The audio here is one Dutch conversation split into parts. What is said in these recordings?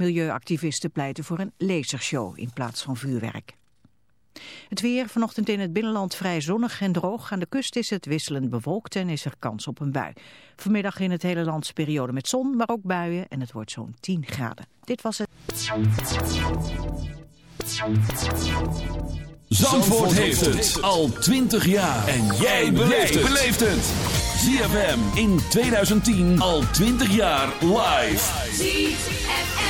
Milieuactivisten pleiten voor een lasershow in plaats van vuurwerk. Het weer, vanochtend in het binnenland vrij zonnig en droog. Aan de kust is het wisselend bewolkt en is er kans op een bui. Vanmiddag in het hele land periode met zon, maar ook buien en het wordt zo'n 10 graden. Dit was het. Zandvoort, heeft het al 20 jaar. En jij beleeft het. ZFM in 2010 al 20 jaar live. ZFM.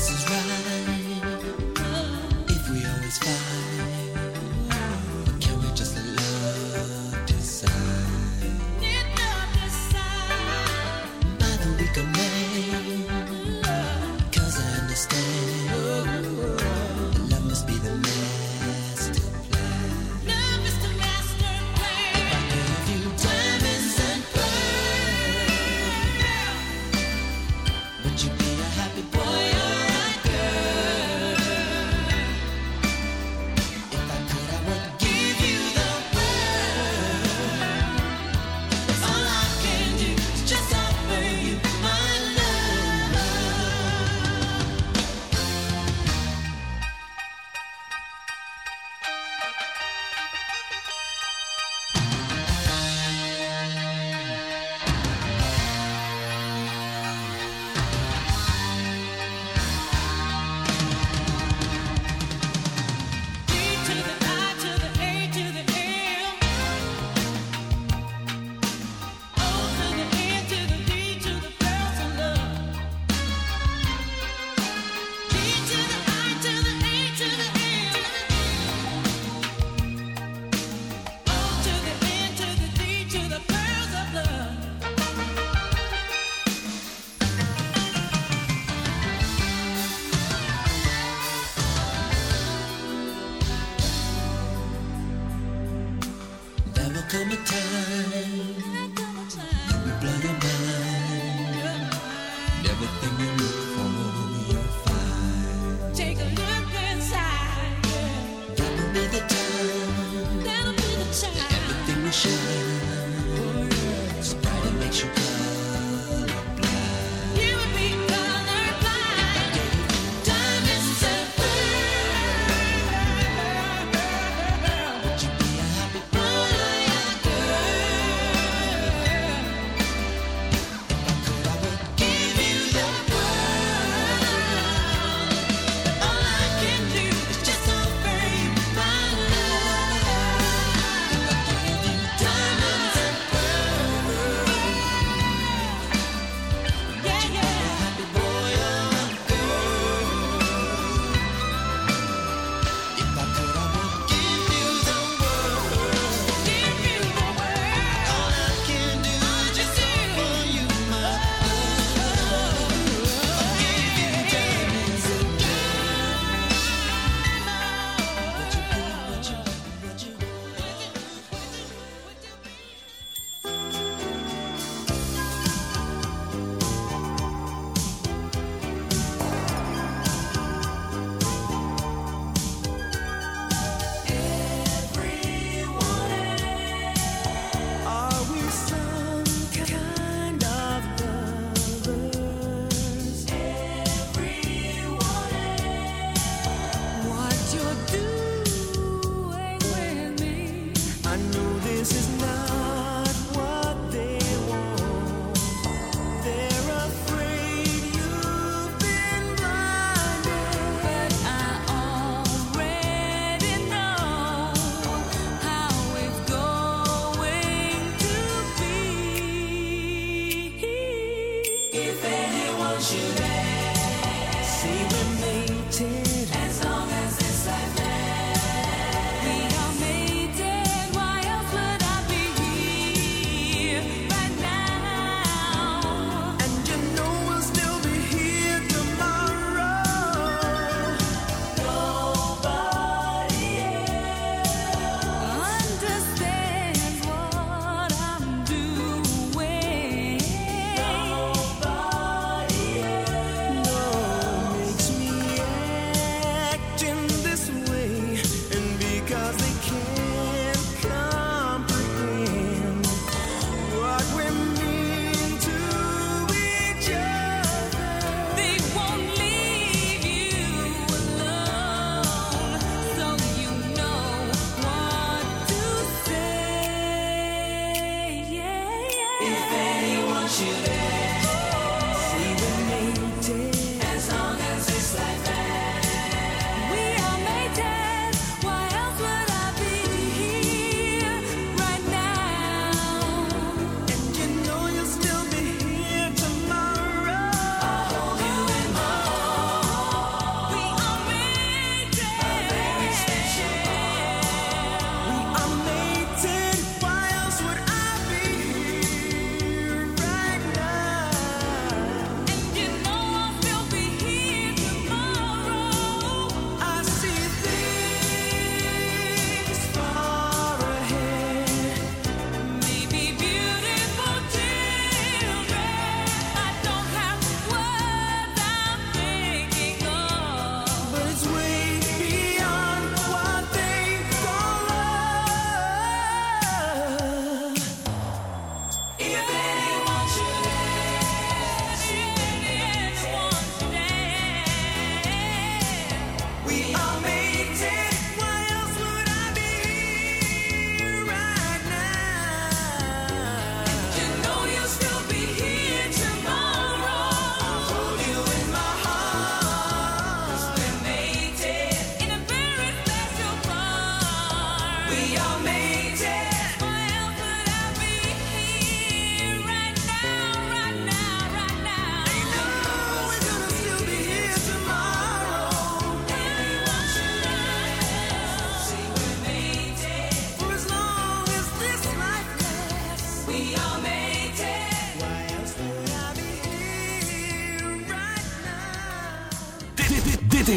this is right.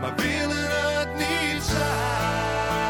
maar willen het niet zijn.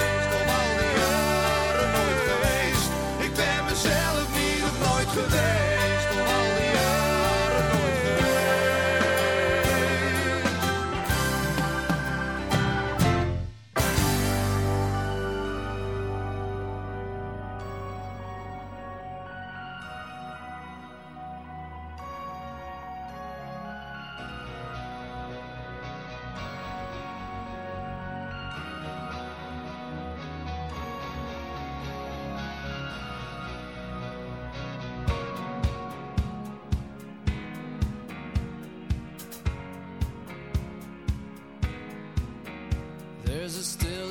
is still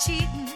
cheating.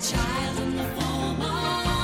Child in the form of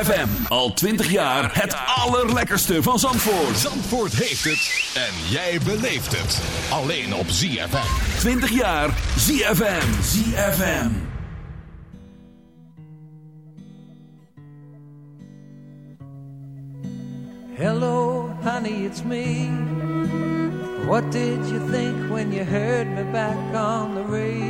ZFM. Al 20 jaar het allerlekkerste van Zandvoort. Zandvoort heeft het en jij beleeft het. Alleen op ZFM. 20 jaar ZFM. ZFM. Hello, honey, it's me. What did you think when you heard me back on the radio?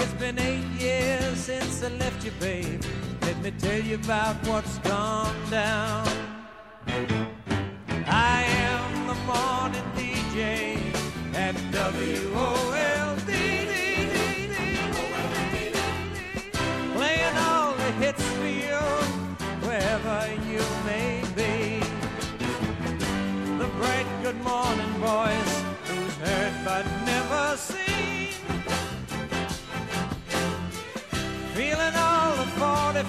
It's been eight years since I left you, babe. Let me tell you about what's gone down. I am the morning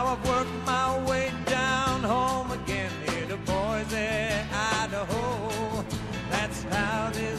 Now I've worked my way down home again here to Boise, Idaho. That's how this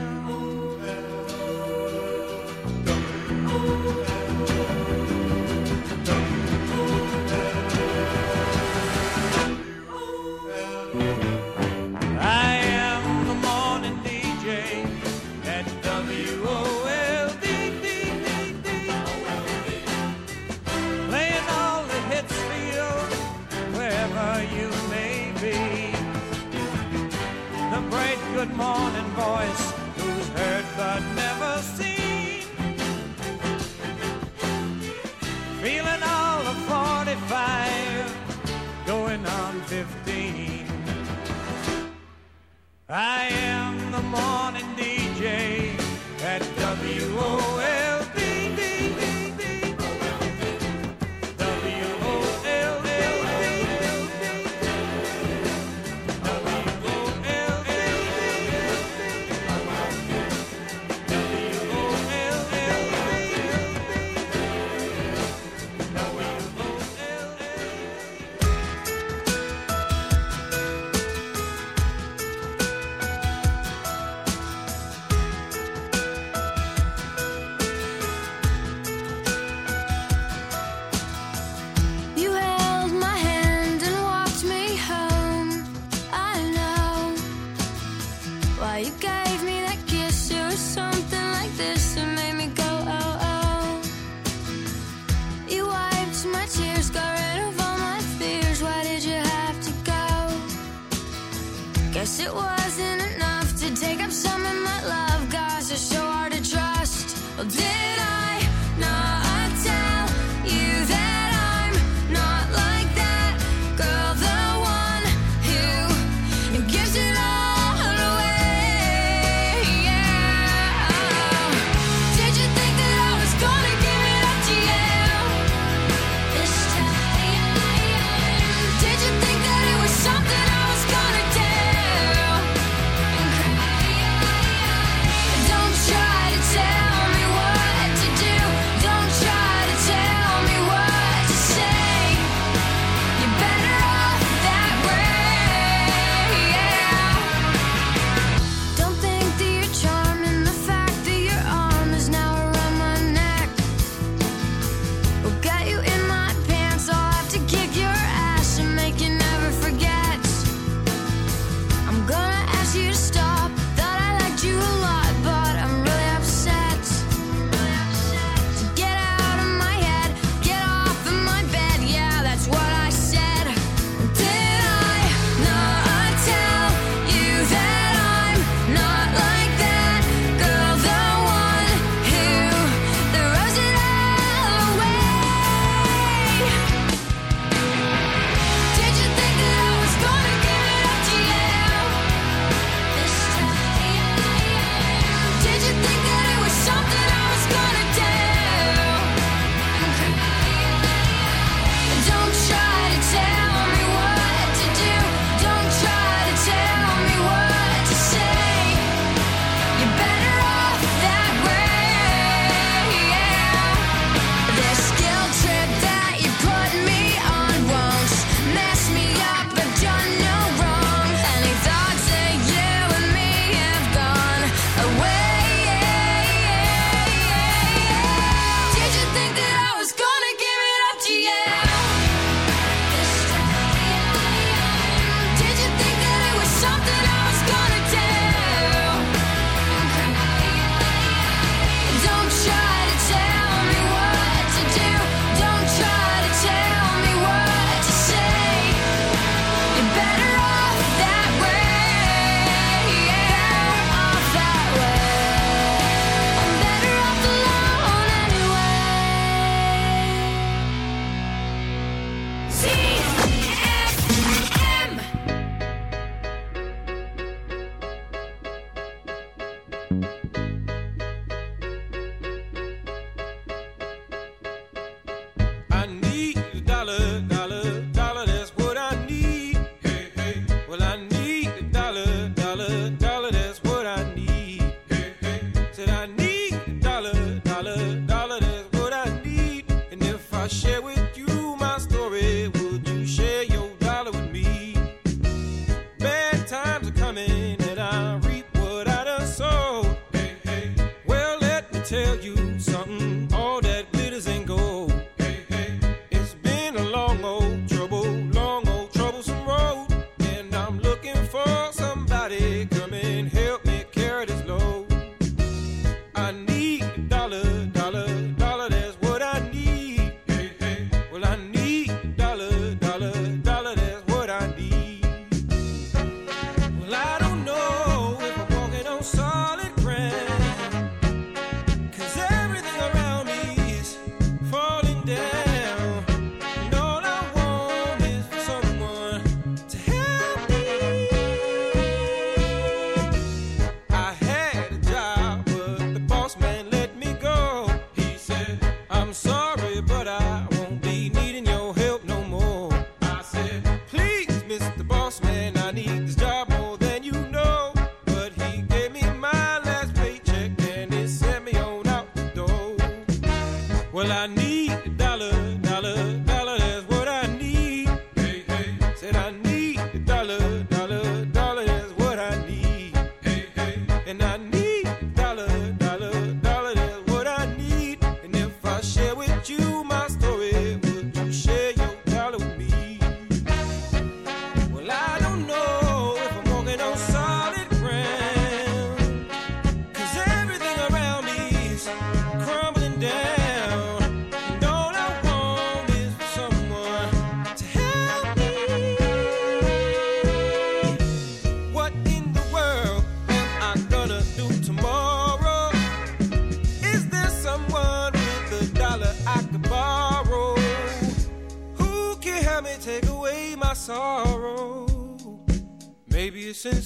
I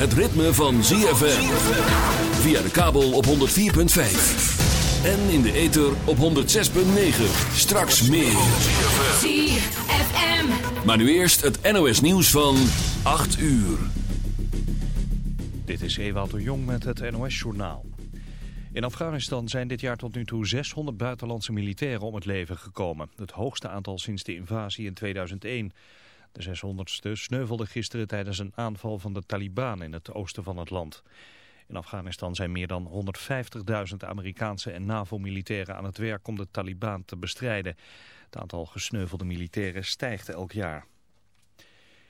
Het ritme van ZFM. Via de kabel op 104.5. En in de ether op 106.9. Straks meer. ZFM. Maar nu eerst het NOS nieuws van 8 uur. Dit is Ewout de Jong met het NOS-journaal. In Afghanistan zijn dit jaar tot nu toe 600 buitenlandse militairen om het leven gekomen. Het hoogste aantal sinds de invasie in 2001. De 600ste sneuvelde gisteren tijdens een aanval van de Taliban in het oosten van het land. In Afghanistan zijn meer dan 150.000 Amerikaanse en NAVO-militairen aan het werk om de Taliban te bestrijden. Het aantal gesneuvelde militairen stijgt elk jaar.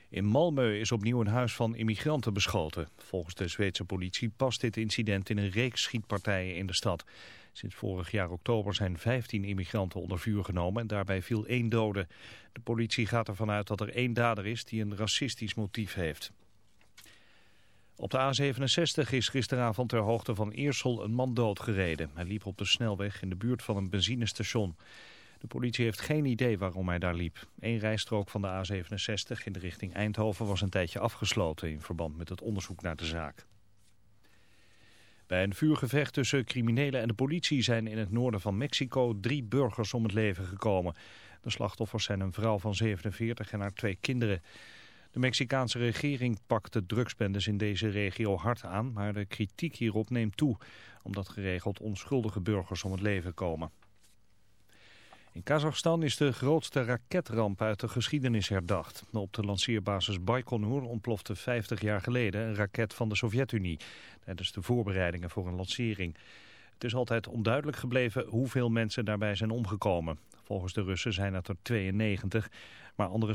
In Malmö is opnieuw een huis van immigranten beschoten. Volgens de Zweedse politie past dit incident in een reeks schietpartijen in de stad. Sinds vorig jaar oktober zijn 15 immigranten onder vuur genomen en daarbij viel één dode. De politie gaat ervan uit dat er één dader is die een racistisch motief heeft. Op de A67 is gisteravond ter hoogte van Eersel een man doodgereden. Hij liep op de snelweg in de buurt van een benzinestation. De politie heeft geen idee waarom hij daar liep. Eén rijstrook van de A67 in de richting Eindhoven was een tijdje afgesloten in verband met het onderzoek naar de zaak. Bij een vuurgevecht tussen criminelen en de politie zijn in het noorden van Mexico drie burgers om het leven gekomen. De slachtoffers zijn een vrouw van 47 en haar twee kinderen. De Mexicaanse regering pakt de drugsbendes in deze regio hard aan, maar de kritiek hierop neemt toe, omdat geregeld onschuldige burgers om het leven komen. In Kazachstan is de grootste raketramp uit de geschiedenis herdacht. Op de lanceerbasis Baikonur ontplofte 50 jaar geleden een raket van de Sovjet-Unie tijdens de voorbereidingen voor een lancering. Het is altijd onduidelijk gebleven hoeveel mensen daarbij zijn omgekomen. Volgens de Russen zijn het er 92, maar andere